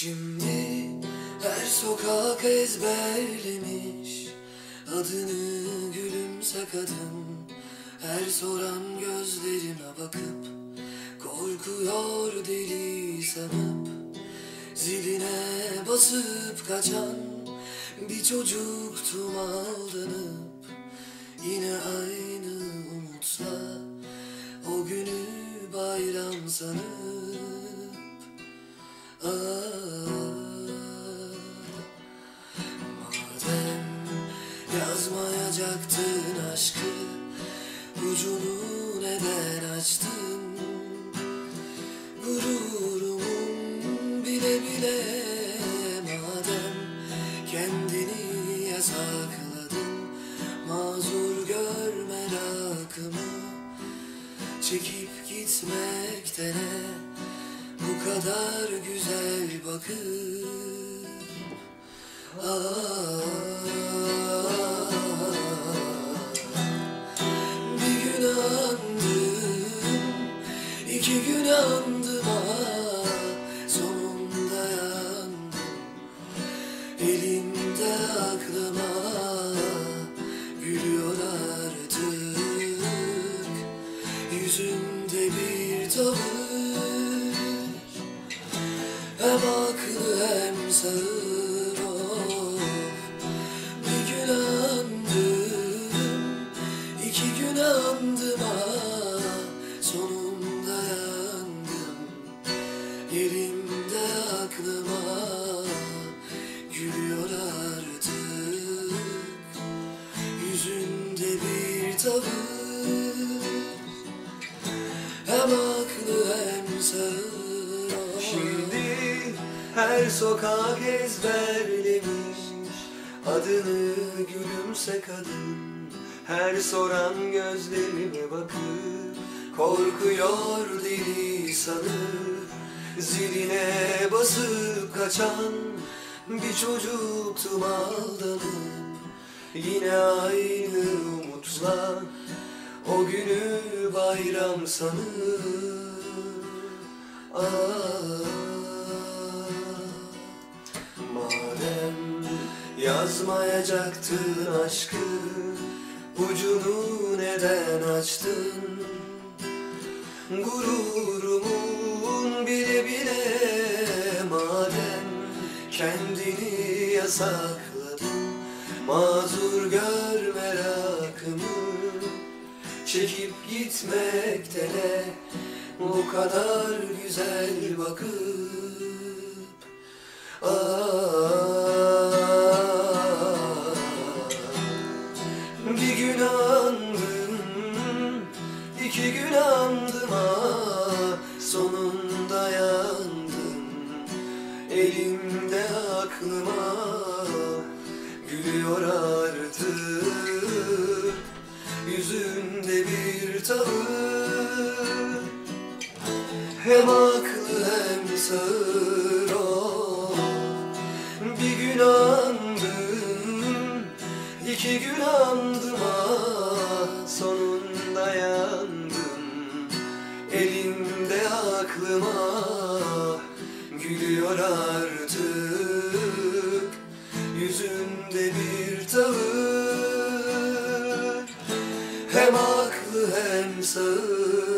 Şimdi her sokak ezberlemiş. Adını gülümse kadın Her soran gözlerime bakıp Korkuyor deli sanıp. Ziline basıp kaçan Bir çocuktum aldanıp Yine yazmayacaktın aşkı Ucunu neden açtın? Gururumun bile bile Madem kendini yasakladın Mazur gör merakımı. Çekip gitmekte ne bu kadar güzel iki gün andım ah, Sonunda yandım, elimde aklıma Gülüyor artık, yüzümde bir tavır. Hem aklı hem sağır of Bir gün andım iki gün andım tavır. Hem aklı hem sağır Şimdi her sokak ezberlemiş Adını gülümse kadın. Her soran gözlerime bakıp Korkuyor deli sanıp Ziline basıp kaçan Bir çocuktum aldanıp Yine aynı umutla O günü bayram sanıp Ah, madem yazmayacaktın aşkı Ucunu neden açtın? Gururumun bile bile Madem kendini yasakladın Mazur gör merakımı Çekip gitmekte ne bu kadar güzel bakıp. Ah, Bir gün andım, iki gün andım ah Sonunda yandım, elimde aklıma Gülüyor artık, yüzünde bir tavır. Hem aklı hem sağır o. Bir gün andım, iki gün andım ah Sonunda yandım, elimde aklıma Gülüyor Hem aklı hem sağır